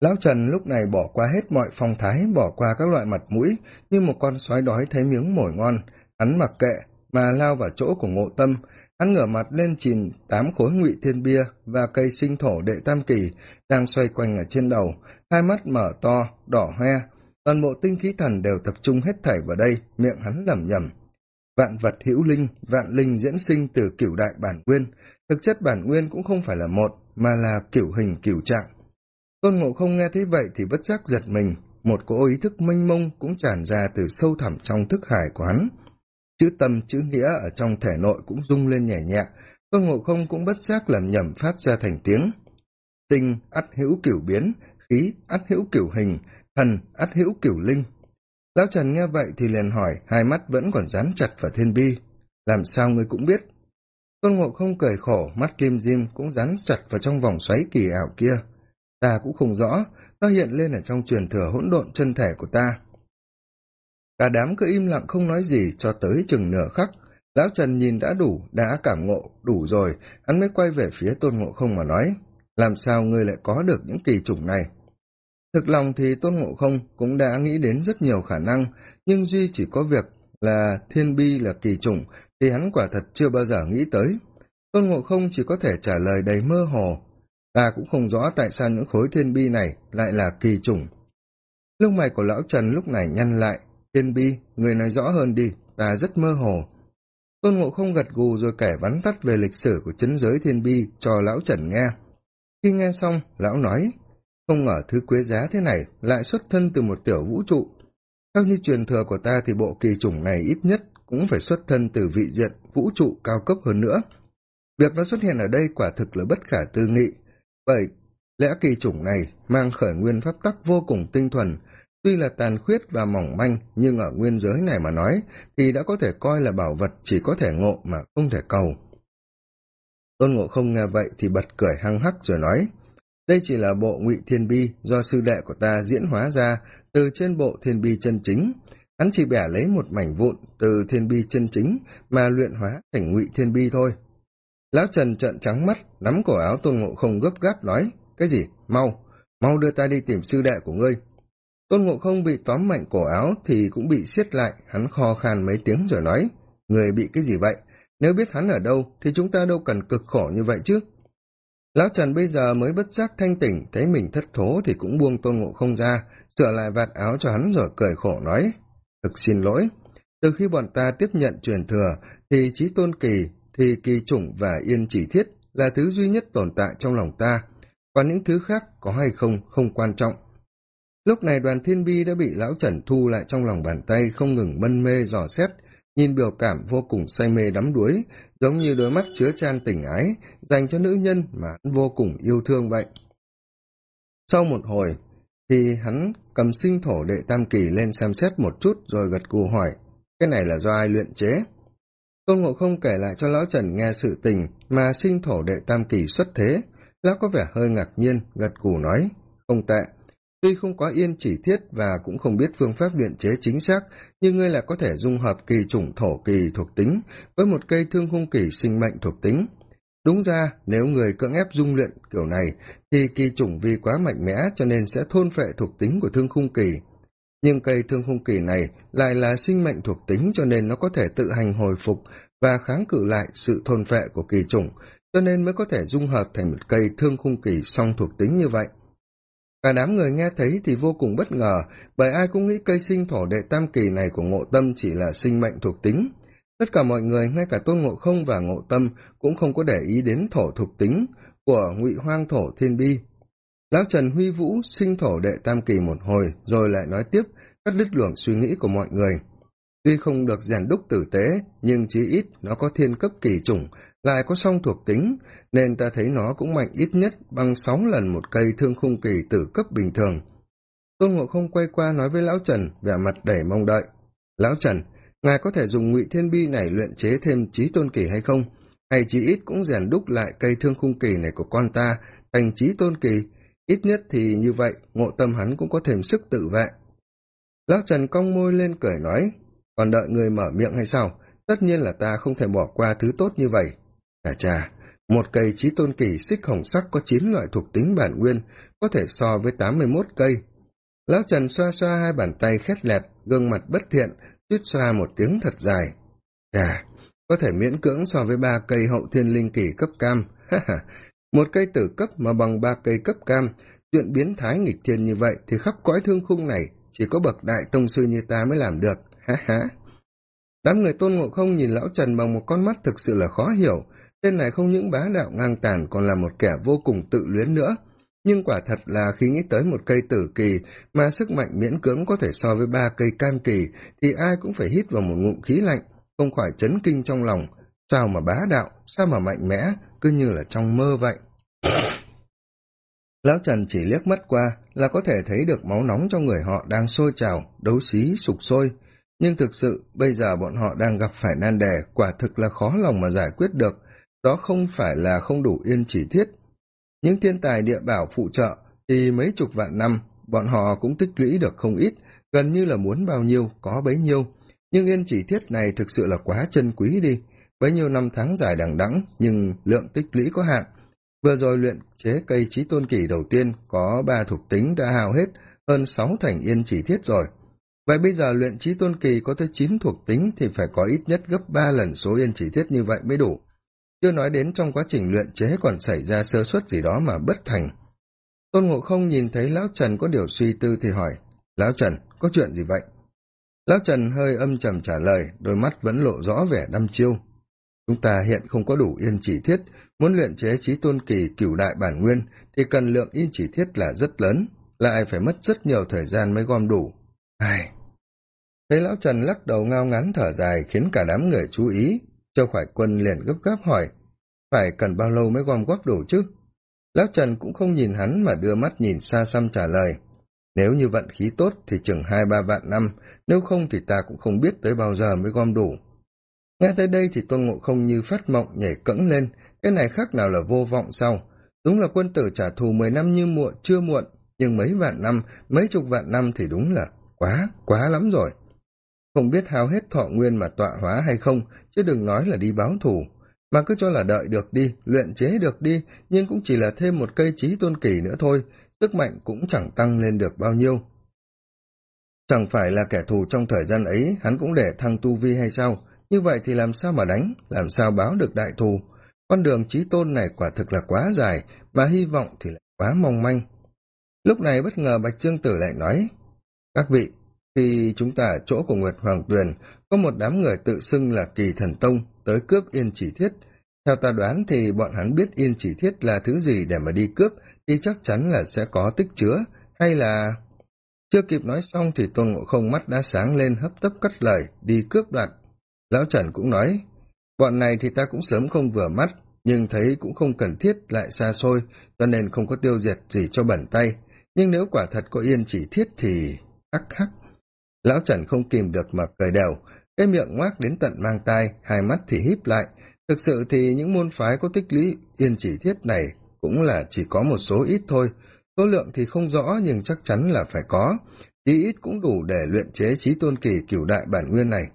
Lão Trần lúc này bỏ qua hết mọi phong thái, bỏ qua các loại mặt mũi, như một con sói đói thấy miếng mồi ngon. Hắn mặc kệ, mà lao vào chỗ của ngộ tâm, hắn ngửa mặt lên chìm tám khối ngụy thiên bia và cây sinh thổ đệ tam kỳ đang xoay quanh ở trên đầu, hai mắt mở to, đỏ hoe, toàn bộ tinh khí thần đều tập trung hết thảy vào đây, miệng hắn lẩm nhẩm. Vạn vật hữu linh, vạn linh diễn sinh từ cửu đại bản nguyên, thực chất bản nguyên cũng không phải là một, mà là cửu hình cửu trạng. Tôn Ngộ không nghe thấy vậy thì bất giác giật mình, một cỗ ý thức mênh mông cũng tràn ra từ sâu thẳm trong thức hải của hắn. Chữ tâm, chữ nghĩa ở trong thể nội cũng rung lên nhẹ nhẹ, Tôn Ngộ không cũng bất giác lầm nhầm phát ra thành tiếng. Tinh, ắt hữu cửu biến, khí, ắt hữu cửu hình, thần, ắt hữu cửu linh. Lão Trần nghe vậy thì liền hỏi, hai mắt vẫn còn dán chặt vào thiên bi. Làm sao ngươi cũng biết? Tôn Ngộ không cười khổ, mắt kim diêm cũng dán chặt vào trong vòng xoáy kỳ ảo kia. Ta cũng không rõ, nó hiện lên ở trong truyền thừa hỗn độn chân thể của ta. Cả đám cứ im lặng không nói gì cho tới chừng nửa khắc. Lão Trần nhìn đã đủ, đã cảm ngộ, đủ rồi, hắn mới quay về phía Tôn Ngộ không mà nói. Làm sao ngươi lại có được những kỳ chủng này? Thực lòng thì Tôn Ngộ không cũng đã nghĩ đến rất nhiều khả năng, nhưng duy chỉ có việc là thiên bi là kỳ chủng thì hắn quả thật chưa bao giờ nghĩ tới. Tôn Ngộ không chỉ có thể trả lời đầy mơ hồ, ta cũng không rõ tại sao những khối thiên bi này lại là kỳ chủng. Lông mày của lão Trần lúc này nhăn lại, thiên bi, người nói rõ hơn đi, ta rất mơ hồ. Tôn Ngộ không gật gù rồi kể vắn tắt về lịch sử của chấn giới thiên bi cho lão Trần nghe. Khi nghe xong, lão nói, không ngờ thứ quý giá thế này lại xuất thân từ một tiểu vũ trụ. Theo như truyền thừa của ta thì bộ kỳ chủng này ít nhất cũng phải xuất thân từ vị diện vũ trụ cao cấp hơn nữa. Việc nó xuất hiện ở đây quả thực là bất khả tư nghị, bởi lẽ kỳ chủng này mang khởi nguyên pháp tắc vô cùng tinh thuần, tuy là tàn khuyết và mỏng manh nhưng ở nguyên giới này mà nói thì đã có thể coi là bảo vật chỉ có thể ngộ mà không thể cầu. Tôn Ngộ không nghe vậy thì bật cười hăng hắc rồi nói, đây chỉ là bộ ngụy thiên bi do sư đệ của ta diễn hóa ra từ trên bộ thiên bi chân chính. Hắn chỉ bẻ lấy một mảnh vụn từ thiên bi chân chính mà luyện hóa thành ngụy thiên bi thôi. Lão Trần trợn trắng mắt, nắm cổ áo Tôn Ngộ không gấp gáp nói, cái gì, mau, mau đưa ta đi tìm sư đệ của ngươi. Tôn Ngộ không bị tóm mạnh cổ áo thì cũng bị siết lại, hắn kho khan mấy tiếng rồi nói, người bị cái gì vậy? Nếu biết hắn ở đâu thì chúng ta đâu cần cực khổ như vậy chứ. Lão Trần bây giờ mới bất giác thanh tỉnh, thấy mình thất thố thì cũng buông tôn ngộ không ra, sửa lại vạt áo cho hắn rồi cười khổ nói. Thực xin lỗi, từ khi bọn ta tiếp nhận truyền thừa, thì trí tôn kỳ, thì kỳ chủng và yên chỉ thiết là thứ duy nhất tồn tại trong lòng ta, và những thứ khác có hay không không quan trọng. Lúc này đoàn thiên bi đã bị lão Trần thu lại trong lòng bàn tay không ngừng mân mê dò xét, nhìn biểu cảm vô cùng say mê đắm đuối, giống như đôi mắt chứa chan tình ái, dành cho nữ nhân mà hắn vô cùng yêu thương vậy. Sau một hồi, thì hắn cầm sinh thổ đệ tam kỳ lên xem xét một chút rồi gật cù hỏi, cái này là do ai luyện chế? Tôn Ngộ không kể lại cho Lão Trần nghe sự tình mà sinh thổ đệ tam kỳ xuất thế, Lão có vẻ hơi ngạc nhiên, gật cù nói, không tệ, Tuy không có yên chỉ thiết và cũng không biết phương pháp luyện chế chính xác, nhưng ngươi là có thể dung hợp kỳ chủng thổ kỳ thuộc tính với một cây thương khung kỳ sinh mệnh thuộc tính. Đúng ra, nếu người cưỡng ép dung luyện kiểu này, thì kỳ chủng vì quá mạnh mẽ cho nên sẽ thôn phệ thuộc tính của thương khung kỳ. Nhưng cây thương khung kỳ này lại là sinh mệnh thuộc tính cho nên nó có thể tự hành hồi phục và kháng cự lại sự thôn phệ của kỳ chủng, cho nên mới có thể dung hợp thành một cây thương khung kỳ song thuộc tính như vậy. Cả đám người nghe thấy thì vô cùng bất ngờ, bởi ai cũng nghĩ cây sinh thổ đệ tam kỳ này của ngộ tâm chỉ là sinh mệnh thuộc tính. Tất cả mọi người, ngay cả tôn ngộ không và ngộ tâm, cũng không có để ý đến thổ thuộc tính của ngụy hoang thổ thiên bi. Lão Trần Huy Vũ sinh thổ đệ tam kỳ một hồi, rồi lại nói tiếp, cắt đứt luồng suy nghĩ của mọi người. Tuy không được rèn đúc tử tế, nhưng chí ít nó có thiên cấp kỳ chủng, lại có song thuộc tính, nên ta thấy nó cũng mạnh ít nhất bằng sáu lần một cây thương khung kỳ tử cấp bình thường. Tôn Ngộ không quay qua nói với Lão Trần, vẻ mặt đầy mong đợi. Lão Trần, ngài có thể dùng ngụy thiên bi này luyện chế thêm trí tôn kỳ hay không? Hay chí ít cũng rèn đúc lại cây thương khung kỳ này của con ta thành trí tôn kỳ, ít nhất thì như vậy, ngộ tâm hắn cũng có thêm sức tự vệ. Lão Trần cong môi lên cười nói, còn đợi người mở miệng hay sao? Tất nhiên là ta không thể bỏ qua thứ tốt như vậy. Chà chà, một cây trí tôn kỳ xích hồng sắc có chín loại thuộc tính bản nguyên, có thể so với tám mươi mốt cây lão trần xoa xoa hai bàn tay khét lẹt gương mặt bất thiện tuyết xoa một tiếng thật dài chà có thể miễn cưỡng so với ba cây hậu thiên linh kỳ cấp cam ha ha một cây tử cấp mà bằng ba cây cấp cam, chuyện biến thái nghịch thiên như vậy thì khắp cõi thương khung này chỉ có bậc đại tông sư như ta mới làm được. Ha ha. Đám người tôn ngộ không nhìn lão trần bằng một con mắt thực sự là khó hiểu. Tên này không những bá đạo ngang tàn còn là một kẻ vô cùng tự luyến nữa. Nhưng quả thật là khi nghĩ tới một cây tử kỳ mà sức mạnh miễn cưỡng có thể so với ba cây cam kỳ thì ai cũng phải hít vào một ngụm khí lạnh, không khỏi chấn kinh trong lòng. Sao mà bá đạo, sao mà mạnh mẽ? Cứ như là trong mơ vậy. Lão trần chỉ liếc mắt qua là có thể thấy được máu nóng trong người họ đang sôi trào, đấu xí, sục sôi. Nhưng thực sự, bây giờ bọn họ đang gặp phải nan đề, quả thực là khó lòng mà giải quyết được. Đó không phải là không đủ yên chỉ thiết. Những thiên tài địa bảo phụ trợ thì mấy chục vạn năm, bọn họ cũng tích lũy được không ít, gần như là muốn bao nhiêu, có bấy nhiêu. Nhưng yên chỉ thiết này thực sự là quá chân quý đi bấy nhiêu năm tháng dài đằng đẵng, nhưng lượng tích lũy có hạn. Vừa rồi luyện chế cây trí tôn kỳ đầu tiên có ba thuộc tính đã hao hết, hơn sáu thành yên chỉ thiết rồi. Vậy bây giờ luyện trí tôn kỳ có tới chín thuộc tính thì phải có ít nhất gấp ba lần số yên chỉ thiết như vậy mới đủ. Chưa nói đến trong quá trình luyện chế còn xảy ra sơ suất gì đó mà bất thành. Tôn ngộ không nhìn thấy lão trần có điều suy tư thì hỏi, lão trần, có chuyện gì vậy? Lão trần hơi âm trầm trả lời, đôi mắt vẫn lộ rõ vẻ đăm chiêu chúng ta hiện không có đủ yên chỉ thiết, muốn luyện chế trí tôn kỳ cửu đại bản nguyên thì cần lượng yên chỉ thiết là rất lớn lại phải mất rất nhiều thời gian mới gom đủ. Ai? Thấy lão trần lắc đầu ngao ngắn thở dài khiến cả đám người chú ý, châu khải quân liền gấp gáp hỏi, phải cần bao lâu mới gom góp đủ chứ? Lão trần cũng không nhìn hắn mà đưa mắt nhìn xa xăm trả lời, nếu như vận khí tốt thì chừng hai ba vạn năm, nếu không thì ta cũng không biết tới bao giờ mới gom đủ nghe tới đây thì tôn ngộ không như phát mộng nhảy cẫng lên, cái này khác nào là vô vọng sau. Đúng là quân tử trả thù mười năm như muộn, chưa muộn, nhưng mấy vạn năm, mấy chục vạn năm thì đúng là quá quá lắm rồi. Không biết hao hết thọ nguyên mà tọa hóa hay không, chứ đừng nói là đi báo thù. Mà cứ cho là đợi được đi, luyện chế được đi, nhưng cũng chỉ là thêm một cây trí tôn kỳ nữa thôi, sức mạnh cũng chẳng tăng lên được bao nhiêu. Chẳng phải là kẻ thù trong thời gian ấy, hắn cũng để thăng tu vi hay sao? Như vậy thì làm sao mà đánh, làm sao báo được đại thù? Con đường trí tôn này quả thực là quá dài mà hy vọng thì lại quá mong manh. Lúc này bất ngờ bạch trương tử lại nói, các vị, khi chúng ta ở chỗ của nguyệt hoàng tuyền, có một đám người tự xưng là kỳ thần tông tới cướp yên chỉ thiết. Theo ta đoán thì bọn hắn biết yên chỉ thiết là thứ gì để mà đi cướp thì chắc chắn là sẽ có tích chứa, hay là chưa kịp nói xong thì tôn ngộ không mắt đã sáng lên, hấp tấp cất lời, đi cướp đoạt lão trần cũng nói, bọn này thì ta cũng sớm không vừa mắt, nhưng thấy cũng không cần thiết lại xa xôi, cho nên không có tiêu diệt gì cho bẩn tay. Nhưng nếu quả thật có yên chỉ thiết thì ắc hắc. Lão trần không kìm được mà cười đều, cái miệng ngoác đến tận mang tai, hai mắt thì híp lại. Thực sự thì những môn phái có tích lũy yên chỉ thiết này cũng là chỉ có một số ít thôi. Số lượng thì không rõ, nhưng chắc chắn là phải có. Chí ít cũng đủ để luyện chế trí tôn kỳ cửu đại bản nguyên này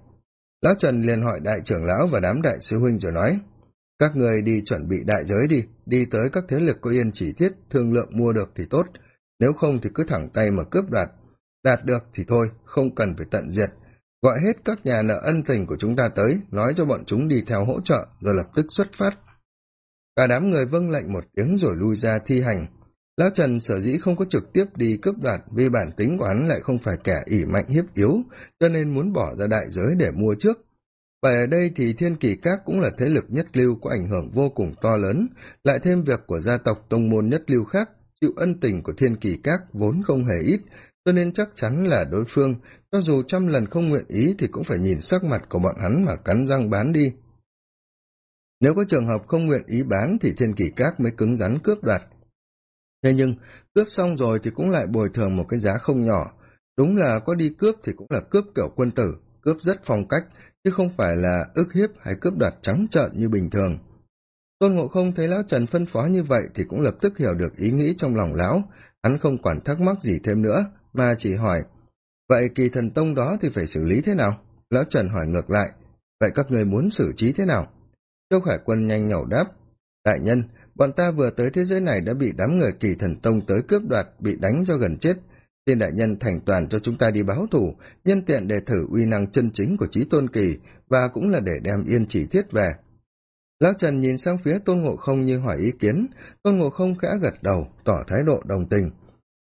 lão trần liền hỏi đại trưởng lão và đám đại sư huynh rồi nói, các người đi chuẩn bị đại giới đi đi tới các thế lực có yên chỉ thiết, thương lượng mua được thì tốt, nếu không thì cứ thẳng tay mà cướp đoạt. Đạt được thì thôi, không cần phải tận diệt. Gọi hết các nhà nợ ân tình của chúng ta tới, nói cho bọn chúng đi theo hỗ trợ, rồi lập tức xuất phát. Cả đám người vâng lệnh một tiếng rồi lui ra thi hành lão trần sở dĩ không có trực tiếp đi cướp đoạt vì bản tính của hắn lại không phải kẻ ỷ mạnh hiếp yếu, cho nên muốn bỏ ra đại giới để mua trước. Và ở đây thì thiên kỳ các cũng là thế lực nhất lưu có ảnh hưởng vô cùng to lớn, lại thêm việc của gia tộc tông môn nhất lưu khác chịu ân tình của thiên kỳ các vốn không hề ít, cho nên chắc chắn là đối phương, cho dù trăm lần không nguyện ý thì cũng phải nhìn sắc mặt của bọn hắn mà cắn răng bán đi. Nếu có trường hợp không nguyện ý bán thì thiên kỳ các mới cứng rắn cướp đoạt thế nhưng, cướp xong rồi thì cũng lại bồi thường một cái giá không nhỏ. Đúng là có đi cướp thì cũng là cướp kiểu quân tử, cướp rất phong cách, chứ không phải là ức hiếp hay cướp đoạt trắng trợn như bình thường. Tôn ngộ không thấy lão trần phân phó như vậy thì cũng lập tức hiểu được ý nghĩ trong lòng lão. Hắn không quản thắc mắc gì thêm nữa, mà chỉ hỏi, vậy kỳ thần tông đó thì phải xử lý thế nào? Lão trần hỏi ngược lại, vậy các người muốn xử trí thế nào? Châu khải quân nhanh nhẩu đáp, đại nhân bọn ta vừa tới thế giới này đã bị đám người kỳ thần tông tới cướp đoạt, bị đánh cho gần chết. Xin đại nhân thành toàn cho chúng ta đi báo thù, nhân tiện để thử uy năng chân chính của trí tôn kỳ, và cũng là để đem yên chỉ thiết về. Lão trần nhìn sang phía tôn ngộ không như hỏi ý kiến. Tôn ngộ không khẽ gật đầu, tỏ thái độ đồng tình.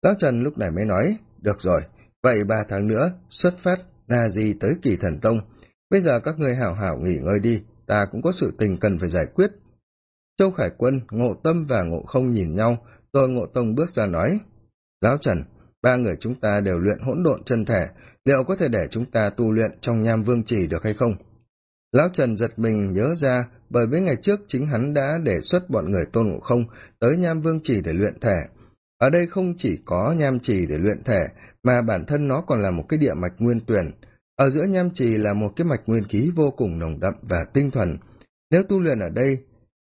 Lão trần lúc này mới nói, được rồi, vậy ba tháng nữa, xuất phát na di tới kỳ thần tông. Bây giờ các ngươi hảo hảo nghỉ ngơi đi, ta cũng có sự tình cần phải giải quyết châu khải quân, ngộ tâm và ngộ không nhìn nhau. Rồi ngộ tông bước ra nói lão trần, ba người chúng ta đều luyện hỗn độn chân thể. Liệu có thể để chúng ta tu luyện trong nham vương trì được hay không? Lão trần giật mình nhớ ra, bởi với ngày trước chính hắn đã đề xuất bọn người tôn ngộ không tới nham vương trì để luyện thể. Ở đây không chỉ có nham trì để luyện thể, mà bản thân nó còn là một cái địa mạch nguyên tuyển. Ở giữa nham trì là một cái mạch nguyên khí vô cùng nồng đậm và tinh thuần. Nếu tu luyện ở đây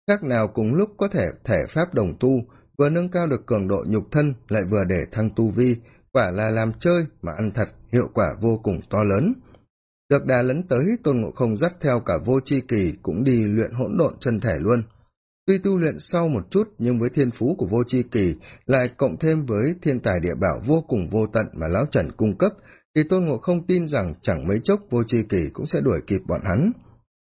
khác nào cùng lúc có thể thể pháp đồng tu, vừa nâng cao được cường độ nhục thân, lại vừa để thăng tu vi, quả là làm chơi mà ăn thật, hiệu quả vô cùng to lớn. Được đà lấn tới, tôn ngộ không dắt theo cả vô c h i kỳ cũng đi luyện hỗn độn chân thể luôn. Tuy tu luyện sau một chút, nhưng với thiên phú của vô c h i kỳ, lại cộng thêm với thiên tài địa bảo vô cùng vô tận mà lão trần cung cấp, thì tôn ngộ không tin rằng chẳng mấy chốc vô c h i kỳ cũng sẽ đuổi kịp bọn hắn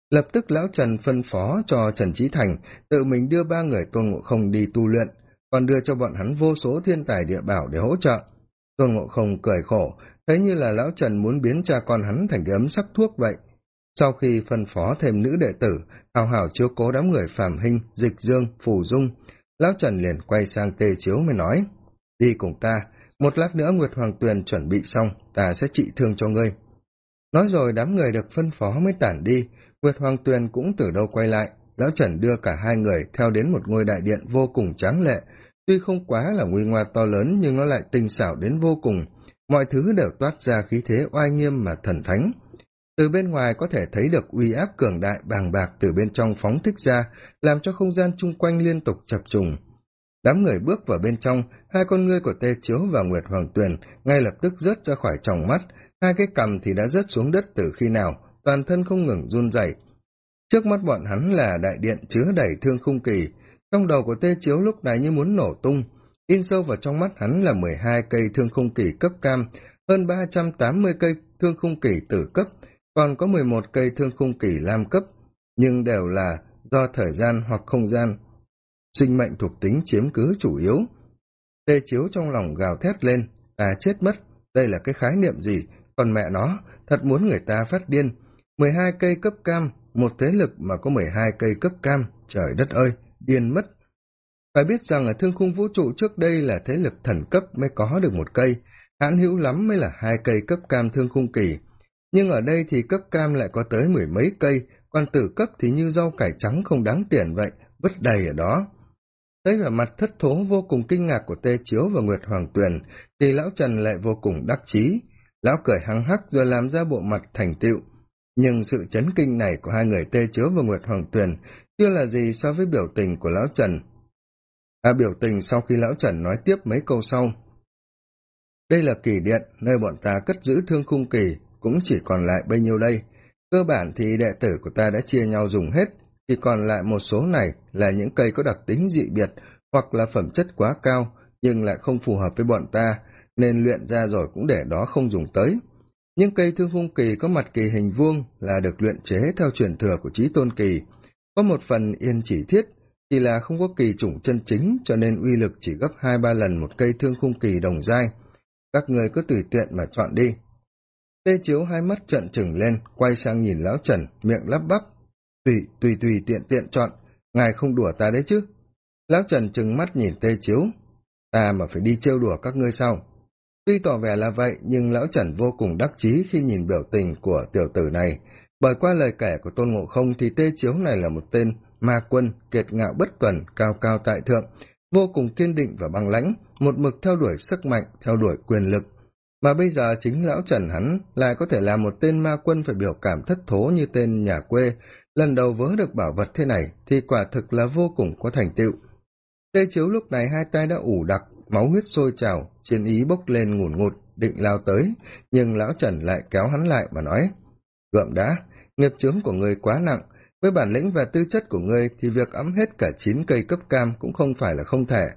lập tức lão trần phân phó cho trần trí thành, tự mình đưa ba người tôn ngộ không đi tu luyện, còn đưa cho bọn hắn vô số thiên tài địa bảo để hỗ trợ. Tôn ngộ không cười khổ, thấy như là lão trần muốn biến cha con hắn thành cái ấm sắc thuốc vậy. Sau khi phân phó thêm nữ đệ tử, hào hào chiếu cố đám người phàm hinh dịch dương, phù dung, lão trần liền quay sang tê chiếu mới nói, đi cùng ta, một lát nữa nguyệt hoàng tuyền chuẩn bị xong, ta sẽ trị thương cho ngươi. Nói rồi đám người được phân phó mới tản đi nguyệt hoàng tuyền cũng từ đâu quay lại, lão trần đưa cả hai người theo đến một ngôi đại điện vô cùng tráng lệ. Tuy không quá là nguy ngoa to lớn, nhưng nó lại tinh xảo đến vô cùng. Mọi thứ đều toát ra khí thế oai nghiêm mà thần thánh. Từ bên ngoài có thể thấy được uy áp cường đại bàng bạc từ bên trong phóng thích ra, làm cho không gian chung quanh liên tục chập trùng. Đám người bước vào bên trong, hai con ngươi của tê chiếu và nguyệt hoàng tuyền ngay lập tức rớt ra khỏi tròng mắt. Hai cái cằm thì đã rớt xuống đất từ khi nào? Toàn thân không ngừng run rẩy. Trước mắt bọn hắn là đại điện chứa đầy thương khung kỳ, trong đầu của tê chiếu lúc này như muốn nổ tung. In sâu vào trong mắt hắn là mười hai cây thương khung kỳ cấp cam, hơn ba trăm tám mươi cây thương khung kỳ tử cấp, còn có mười một cây thương khung kỳ lam cấp, nhưng đều là do thời gian hoặc không gian. Sinh mệnh thuộc tính chiếm cứ chủ yếu. Tê chiếu trong lòng gào thét lên, ta chết mất, đây là cái khái niệm gì? Còn mẹ nó, thật muốn người ta phát điên mười hai cây cấp cam một thế lực mà có mười hai cây cấp cam trời đất ơi điên mất phải biết rằng ở thương khung vũ trụ trước đây là thế lực thần cấp mới có được một cây, hãn hữu lắm mới là hai cây cấp cam thương khung kỳ. Nhưng ở đây thì cấp cam lại có tới mười mấy cây, còn tử cấp thì như rau cải trắng không đáng tiền vậy, vứt đầy ở đó. Thấy vẻ mặt thất thố vô cùng kinh ngạc của Tê Chiếu và Nguyệt Hoàng Tuyền, thì lão Trần lại vô cùng đắc chí. Lão cười hăng hắc rồi làm ra bộ mặt thành tựu. Nhưng sự chấn kinh này của hai người Tê chứa và Nguyệt Hoàng Tuyền chưa là gì so với biểu tình của lão Trần. À biểu tình sau khi lão trần nói tiếp mấy câu sau. Đây là kỳ điện, nơi bọn ta cất giữ thương khung kỳ cũng chỉ còn lại bấy nhiêu đây. Cơ bản thì đệ tử của ta đã chia nhau dùng hết, chỉ còn lại một số này là những cây có đặc tính dị biệt hoặc là phẩm chất quá cao, nhưng lại không phù hợp với bọn ta, nên luyện ra rồi cũng để đó không dùng tới những cây thương khung kỳ có mặt kỳ hình vuông là được luyện chế theo truyền thừa của trí tôn kỳ. Có một phần yên chỉ thiết, chỉ là không có kỳ chủng chân chính, cho nên uy lực chỉ gấp hai, ba lần một cây thương khung kỳ đồng dai các người cứ tùy tiện mà chọn đi. Tê chiếu hai mắt trận trừng lên, quay sang nhìn lão trần, miệng lắp bắp. Tùy tùy tùy tiện tiện chọn, ngài không đùa ta đấy chứ. Lão trần trừng mắt nhìn tê chiếu. Ta mà phải đi trêu đùa các ngươi sau tuy tỏ vẻ là vậy, nhưng lão trần vô cùng đắc chí khi nhìn biểu tình của tiểu tử này. Bởi qua lời kể của tôn ngộ không thì tê chiếu này là một tên ma quân, kiệt ngạo bất tuần cao cao tại thượng, vô cùng kiên định và băng lãnh, một mực theo đuổi sức mạnh, theo đuổi quyền lực. Mà bây giờ chính lão trần hắn lại có thể là một tên ma quân phải biểu cảm thất thố như tên nhà quê. Lần đầu vớ được bảo vật thế này thì quả thực là vô cùng có thành tựu. Tê chiếu lúc này hai tay đã ủ đặc máu huyết sôi trào chiến ý bốc lên ngủn ngụt định lao tới nhưng lão trần lại kéo hắn lại mà nói gượng đã nghiệp chướng của ngươi quá nặng với bản lĩnh và tư chất của ngươi thì việc ấm hết cả chín cây cấp cam cũng không phải là không thể.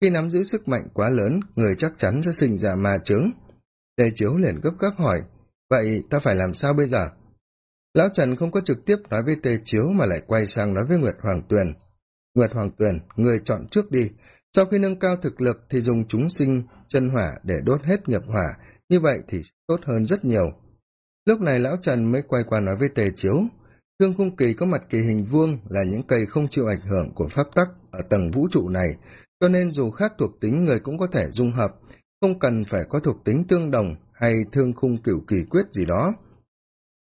Khi nắm giữ sức mạnh quá lớn, người chắc chắn sẽ sinh ra ma chướng." Tề chiếu liền gấp gáp hỏi, vậy ta phải làm sao bây giờ? Lão Trần không có trực tiếp nói với Tề Chiếu mà lại quay sang nói với Nguyệt Hoàng Tuyền. Nguyệt Hoàng Tuyền, người chọn trước đi. Sau khi nâng cao thực lực thì dùng chúng sinh chân hỏa để đốt hết nghiệp hỏa, như vậy thì tốt hơn rất nhiều. Lúc này Lão Trần mới quay qua nói với Tề Chiếu. Thương khung kỳ có mặt kỳ hình vuông là những cây không chịu ảnh hưởng của pháp tắc ở tầng vũ trụ này, cho nên dù khác thuộc tính người cũng có thể dung hợp, không cần phải có thuộc tính tương đồng hay thương khung cửu kỳ quyết gì đó.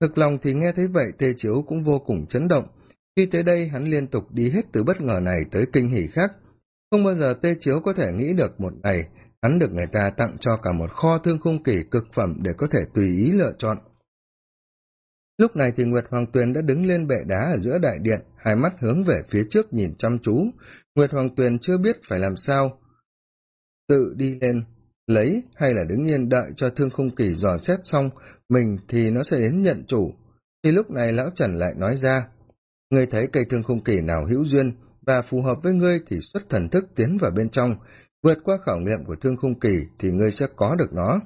Thực lòng thì nghe thấy vậy Tê Chiếu cũng vô cùng chấn động. Khi tới đây hắn liên tục đi hết từ bất ngờ này tới kinh hỉ khác. Không bao giờ Tê Chiếu có thể nghĩ được một ngày hắn được người ta tặng cho cả một kho thương khung kỳ cực phẩm để có thể tùy ý lựa chọn. Lúc này thì Nguyệt Hoàng Tuyền đã đứng lên bệ đá ở giữa đại điện, hai mắt hướng về phía trước nhìn chăm chú. Nguyệt Hoàng Tuyền chưa biết phải làm sao. Tự đi lên, lấy hay là đứng yên đợi cho thương khung kỳ dò xét xong, mình thì nó sẽ đến nhận chủ. Thì lúc này Lão Trần lại nói ra, ngươi thấy cây thương khung kỳ nào hữu duyên và phù hợp với ngươi thì xuất thần thức tiến vào bên trong, vượt qua khảo nghiệm của thương khung kỳ thì ngươi sẽ có được nó.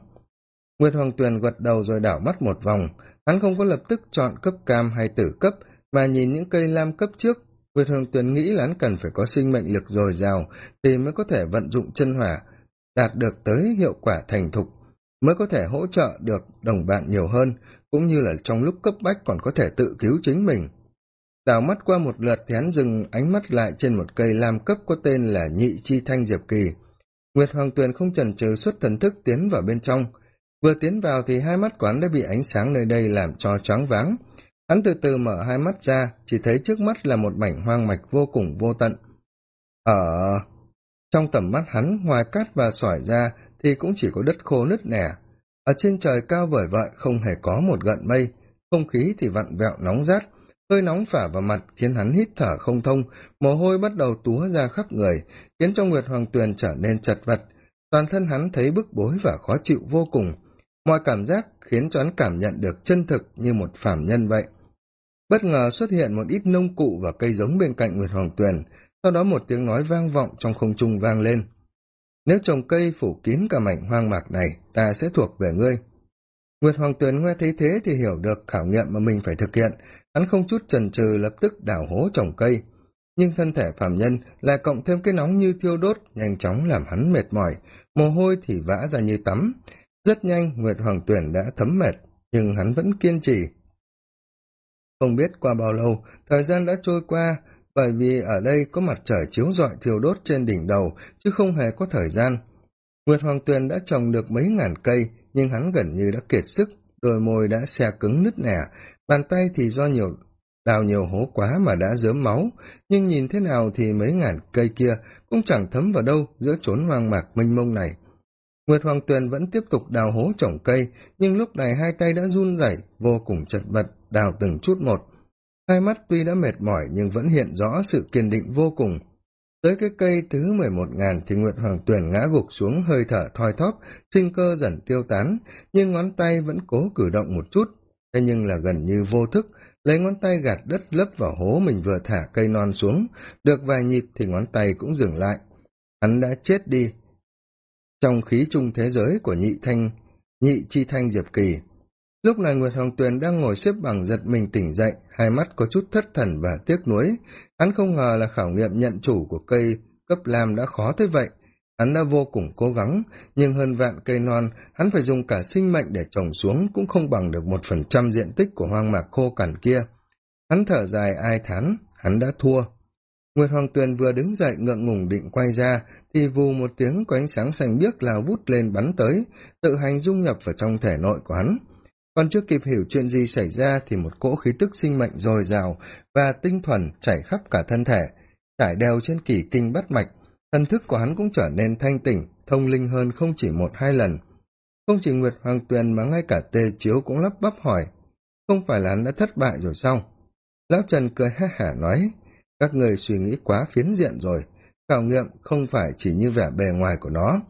Nguyệt Hoàng Tuyền gật đầu rồi đảo mắt một vòng, Hắn không có lập tức chọn cấp cam hay tử cấp, mà nhìn những cây lam cấp trước. Nguyệt hoàng Tuyền nghĩ là hắn cần phải có sinh mệnh lực dồi dào, thì mới có thể vận dụng chân hỏa, đạt được tới hiệu quả thành thục, mới có thể hỗ trợ được đồng bạn nhiều hơn, cũng như là trong lúc cấp bách còn có thể tự cứu chính mình. Đào mắt qua một lượt thì hắn dừng ánh mắt lại trên một cây lam cấp có tên là nhị chi thanh diệp kỳ. Nguyệt Hoàng Tuyền không chần chừ xuất thần thức tiến vào bên trong, Vừa tiến vào thì hai mắt quán đã bị ánh sáng nơi đây làm cho choáng váng. Hắn từ từ mở hai mắt ra, chỉ thấy trước mắt là một mảnh hoang mạch vô cùng vô tận. Ở... Trong tầm mắt hắn, ngoài cát và sỏi ra thì cũng chỉ có đất khô nứt nẻ. Ở trên trời cao vời vợi không hề có một gận mây, không khí thì vặn vẹo nóng rát, hơi nóng phả vào mặt khiến hắn hít thở không thông, mồ hôi bắt đầu túa ra khắp người, khiến cho Nguyệt Hoàng Tuyền trở nên chật vật. Toàn thân hắn thấy bức bối và khó chịu vô cùng, mọi cảm giác khiến cho hắn cảm nhận được chân thực như một phàm nhân vậy. Bất ngờ xuất hiện một ít nông cụ và cây giống bên cạnh Nguyệt Hoàng Tuyền, sau đó một tiếng nói vang vọng trong không trung vang lên. Nếu trồng cây phủ kín cả mảnh hoang mạc này, ta sẽ thuộc về ngươi. Nguyệt Hoàng Tuyền nghe thấy thế thì hiểu được khảo nghiệm mà mình phải thực hiện, hắn không chút chần chừ lập tức đào hố trồng cây. Nhưng thân thể phàm nhân lại cộng thêm cái nóng như thiêu đốt, nhanh chóng làm hắn mệt mỏi, mồ hôi thì vã ra như tắm, rất nhanh, Nguyệt Hoàng Tuyển đã thấm mệt, nhưng hắn vẫn kiên trì. Không biết qua bao lâu, thời gian đã trôi qua, bởi vì ở đây có mặt trời chiếu rọi thiêu đốt trên đỉnh đầu, chứ không hề có thời gian. Nguyệt Hoàng Tuyền đã trồng được mấy ngàn cây, nhưng hắn gần như đã kiệt sức, đôi môi đã xe cứng nứt nẻ, bàn tay thì do nhiều đào nhiều hố quá mà đã dớm máu, nhưng nhìn thế nào thì mấy ngàn cây kia cũng chẳng thấm vào đâu giữa chốn hoang mạc mênh mông này. Nguyệt Hoàng Tuyền vẫn tiếp tục đào hố trồng cây, nhưng lúc này hai tay đã run rẩy, vô cùng chật vật, đào từng chút một. Hai mắt tuy đã mệt mỏi nhưng vẫn hiện rõ sự kiên định vô cùng. Tới cái cây thứ mười một ngàn thì Nguyệt Hoàng Tuyền ngã gục xuống hơi thở thoi thóp, sinh cơ dần tiêu tán, nhưng ngón tay vẫn cố cử động một chút. Thế nhưng là gần như vô thức, lấy ngón tay gạt đất lấp vào hố mình vừa thả cây non xuống, được vài nhịp thì ngón tay cũng dừng lại. Hắn đã chết đi, trong khí chung thế giới của nhị thanh nhị chi thanh diệp kỳ lúc này nguyệt hoàng tuyền đang ngồi xếp bằng giật mình tỉnh dậy hai mắt có chút thất thần và tiếc nuối. Hắn không ngờ là khảo nghiệm nhận chủ của cây cấp lam đã khó thế vậy. Hắn đã vô cùng cố gắng nhưng hơn vạn cây non hắn phải dùng cả sinh mệnh để trồng xuống cũng không bằng được một phần trăm diện tích của hoang mạc khô cằn kia. Hắn thở dài ai thán hắn đã thua. Nguyệt Hoàng Tuyền vừa đứng dậy ngượng ngùng định quay ra, thì vù một tiếng có ánh sáng xanh biếc lao vút lên bắn tới, tự hành dung nhập vào trong thể nội của hắn. Còn chưa kịp hiểu chuyện gì xảy ra thì một cỗ khí tức sinh mệnh dồi dào và tinh thuần chảy khắp cả thân thể, trải đều trên kỳ kinh bắt mạch, thần thức của hắn cũng trở nên thanh tỉnh, thông linh hơn không chỉ một hai lần. Không chỉ Nguyệt Hoàng Tuyền mà ngay cả tê chiếu cũng lắp bắp hỏi, không phải là hắn đã thất bại rồi sao? Lão Trần cười ha hả nói, các người suy nghĩ quá phiến diện rồi. Khảo nghiệm không phải chỉ như vẻ bề ngoài của nó.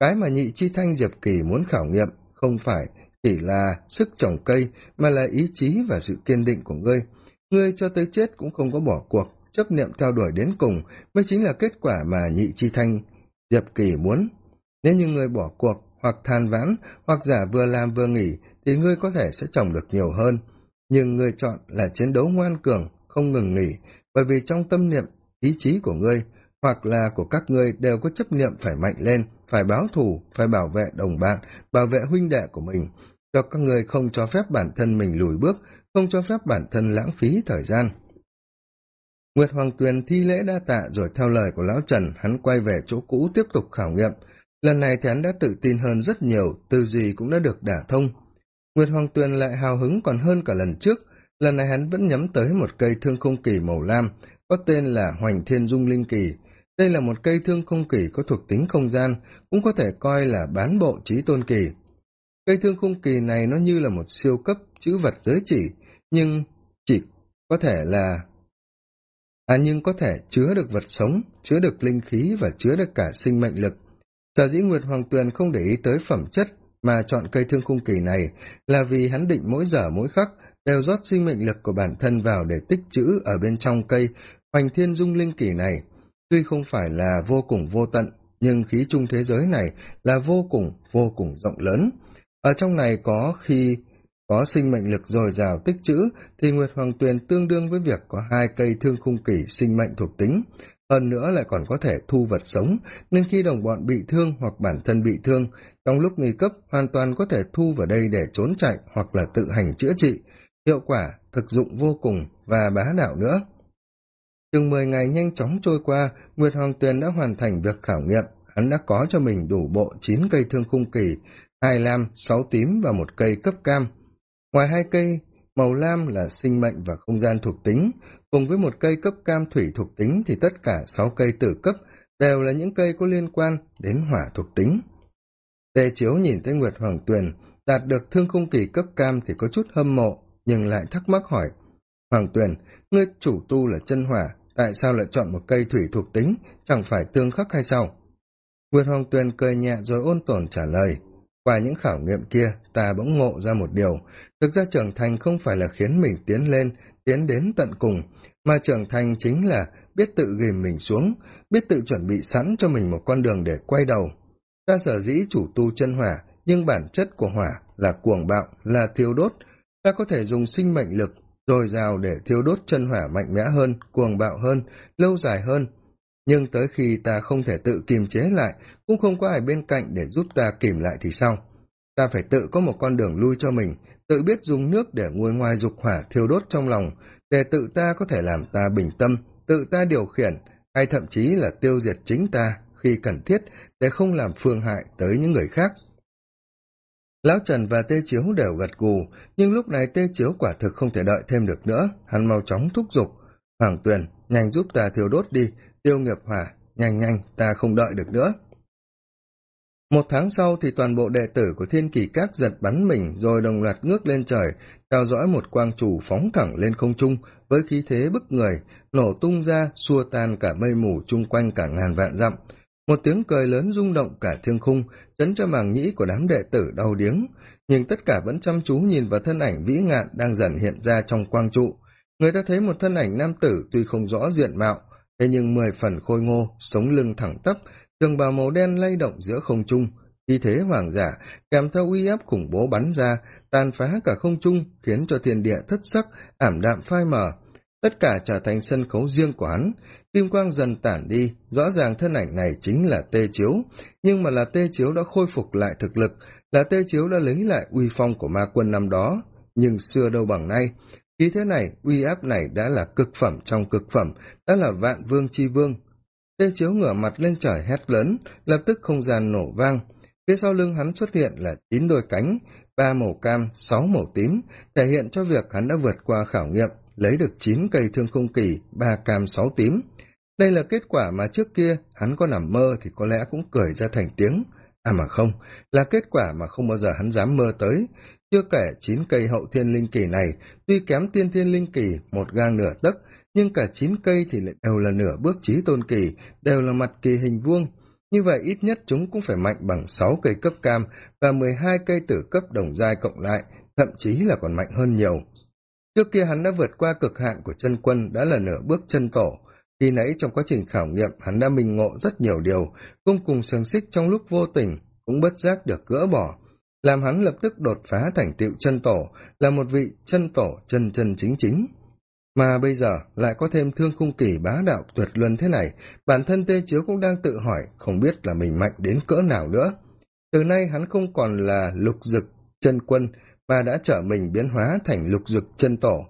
Cái mà nhị chi thanh Diệp Kỳ muốn khảo nghiệm không phải chỉ là sức trồng cây mà là ý chí và sự kiên định của ngươi. ngươi cho tới chết cũng không có bỏ cuộc, chấp niệm theo đuổi đến cùng mới chính là kết quả mà nhị chi thanh diệp kỳ muốn. Nếu như ngươi bỏ cuộc hoặc than vãn hoặc giả vừa làm vừa nghỉ thì ngươi có thể sẽ trồng được nhiều hơn. Nhưng ngươi chọn là chiến đấu ngoan cường không ngừng nghỉ bởi vì trong tâm niệm ý chí của ngươi hoặc là của các ngươi đều có chấp niệm phải mạnh lên phải báo thù phải bảo vệ đồng bạn bảo vệ huynh đệ của mình cho các người không cho phép bản thân mình lùi bước, không cho phép bản thân lãng phí thời gian. Nguyệt hoàng tuyền thi lễ đa tạ rồi theo lời của lão trần, hắn quay về chỗ cũ tiếp tục khảo nghiệm. Lần này thì hắn đã tự tin hơn rất nhiều, tư duy cũng đã được đả thông. Nguyệt hoàng tuyền lại hào hứng còn hơn cả lần trước. Lần này hắn vẫn nhắm tới một cây thương không kỳ màu lam, có tên là hoành thiên dung linh kỳ. Đây là một cây thương không kỳ có thuộc tính không gian, cũng có thể coi là bán bộ trí tôn kỳ cây thương khung kỳ này nó như là một siêu cấp chữ vật giới chỉ, nhưng chỉ có thể là à nhưng có thể chứa được vật sống, chứa được linh khí và chứa được cả sinh mệnh lực. Sở dĩ nguyệt hoàng tuyền không để ý tới phẩm chất mà chọn cây thương khung kỳ này là vì hắn định mỗi giờ mỗi khắc đều rót sinh mệnh lực của bản thân vào để tích trữ ở bên trong cây hoành thiên dung linh kỳ này. Tuy không phải là vô cùng vô tận, nhưng khí chung thế giới này là vô cùng vô cùng rộng lớn ở trong này có khi có sinh mệnh lực dồi dào tích trữ, thì nguyệt hoàng tuyền tương đương với việc có hai cây thương khung Kỷ sinh mệnh thuộc tính. Hơn nữa lại còn có thể thu vật sống, nên khi đồng bọn bị thương hoặc bản thân bị thương, trong lúc nguy cấp hoàn toàn có thể thu vào đây để trốn chạy hoặc là tự hành chữa trị. Hiệu quả thực dụng vô cùng và bá đạo nữa. Chừng mười ngày nhanh chóng trôi qua, nguyệt hoàng tuyền đã hoàn thành việc khảo nghiệm. Hắn đã có cho mình đủ bộ chín cây thương khung kỳ hai lam, sáu tím và một cây cấp cam. Ngoài hai cây, màu lam là sinh mệnh và không gian thuộc tính. Cùng với một cây cấp cam thủy thuộc tính thì tất cả sáu cây tử cấp đều là những cây có liên quan đến hỏa thuộc tính. Tề chiếu nhìn thấy nguyệt hoàng tuyền đạt được thương khung kỳ cấp cam thì có chút hâm mộ, nhưng lại thắc mắc hỏi, hoàng tuyền, ngươi chủ tu là chân hỏa, tại sao lại chọn một cây thủy thuộc tính, chẳng phải tương khắc hay sao? Nguyệt hoàng tuyền cười nhẹ rồi ôn tồn trả lời qua những khảo nghiệm kia, ta bỗng ngộ ra một điều. Thực ra trưởng thành không phải là khiến mình tiến lên, tiến đến tận cùng, mà trưởng thành chính là biết tự ghìm mình xuống, biết tự chuẩn bị sẵn cho mình một con đường để quay đầu. Ta sở dĩ chủ tu chân hỏa, nhưng bản chất của hỏa là cuồng bạo, là thiêu đốt. Ta có thể dùng sinh mệnh lực dồi dào để thiêu đốt chân hỏa mạnh mẽ hơn, cuồng bạo hơn, lâu dài hơn nhưng tới khi ta không thể tự kiềm chế lại, cũng không có ai bên cạnh để giúp ta kìm lại thì sao? Ta phải tự có một con đường lui cho mình, tự biết dùng nước để nguôi ngoài dục hỏa thiêu đốt trong lòng, để tự ta có thể làm ta bình tâm, tự ta điều khiển, hay thậm chí là tiêu diệt chính ta khi cần thiết để không làm phương hại tới những người khác. Lão trần và tê chiếu đều gật gù, nhưng lúc này tê chiếu quả thực không thể đợi thêm được nữa, hắn mau chóng thúc giục. Hoàng tuyền, nhanh giúp ta thiêu đốt đi tiêu nghiệp hỏa, nhanh nhanh, ta không đợi được nữa. Một tháng sau thì toàn bộ đệ tử của thiên kỳ các giật bắn mình rồi đồng loạt ngước lên trời, theo dõi một quang chủ phóng thẳng lên không trung, với khí thế bức người, nổ tung ra, xua tan cả mây mù chung quanh cả ngàn vạn dặm. Một tiếng cười lớn rung động cả thiên khung, chấn cho màng nhĩ của đám đệ tử đau điếng. Nhưng tất cả vẫn chăm chú nhìn vào thân ảnh vĩ ngạn đang dần hiện ra trong quang trụ. Người ta thấy một thân ảnh nam tử tuy không rõ diện mạo thế nhưng mười phần khôi ngô, sống lưng thẳng tắp trường bào màu đen lay động giữa không trung. Khi thế hoàng giả kèm theo uy áp khủng bố bắn ra, tàn phá cả không trung, khiến cho thiên địa thất sắc, ảm đạm phai mờ. Tất cả trở thành sân khấu riêng của hắn. Kim quang dần tản đi, rõ ràng thân ảnh này chính là tê chiếu. Nhưng mà là tê chiếu đã khôi phục lại thực lực, là tê chiếu đã lấy lại uy phong của ma quân năm đó. Nhưng xưa đâu bằng nay khí thế này, uy áp này đã là cực phẩm trong cực phẩm, đã là vạn vương chi vương. Tê chiếu ngửa mặt lên trời hét lớn, lập tức không gian nổ vang. Phía sau lưng hắn xuất hiện là chín đôi cánh, ba màu cam, sáu màu tím, thể hiện cho việc hắn đã vượt qua khảo nghiệm, lấy được chín cây thương không kỳ, ba cam, sáu tím. Đây là kết quả mà trước kia hắn có nằm mơ thì có lẽ cũng cười ra thành tiếng. À mà không, là kết quả mà không bao giờ hắn dám mơ tới chưa kể chín cây hậu thiên linh kỳ này tuy kém tiên thiên linh kỳ một gang nửa tấc nhưng cả chín cây thì lại đều là nửa bước trí tôn kỳ đều là mặt kỳ hình vuông như vậy ít nhất chúng cũng phải mạnh bằng sáu cây cấp cam và mười hai cây tử cấp đồng giai cộng lại thậm chí là còn mạnh hơn nhiều Trước kia hắn đã vượt qua cực hạn của chân quân đã là nửa bước chân tổ. Khi nãy trong quá trình khảo nghiệm hắn đã minh ngộ rất nhiều điều, cùng cùng sương xích trong lúc vô tình cũng bất giác được gỡ bỏ. Làm hắn lập tức đột phá thành tựu chân tổ, là một vị chân tổ chân chân chính chính. Mà bây giờ lại có thêm thương khung kỳ bá đạo tuyệt luân thế này, bản thân tê chiếu cũng đang tự hỏi không biết là mình mạnh đến cỡ nào nữa. Từ nay hắn không còn là lục dực chân quân, mà đã trở mình biến hóa thành lục dực chân tổ,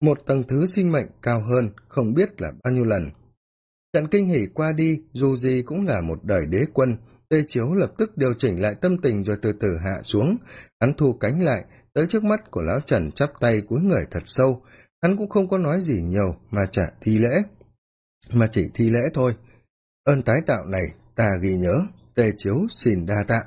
một tầng thứ sinh mệnh cao hơn, không biết là bao nhiêu lần. Trận kinh hỉ qua đi, dù gì cũng là một đời đế quân, Tê Chiếu lập tức điều chỉnh lại tâm tình rồi từ từ hạ xuống, hắn thu cánh lại, tới trước mắt của lão Trần chắp tay cúi người thật sâu, hắn cũng không có nói gì nhiều mà trả thi lễ. Mà chỉ thi lễ thôi. Ơn tái tạo này, ta ghi nhớ, Tê Chiếu xin đa tạ.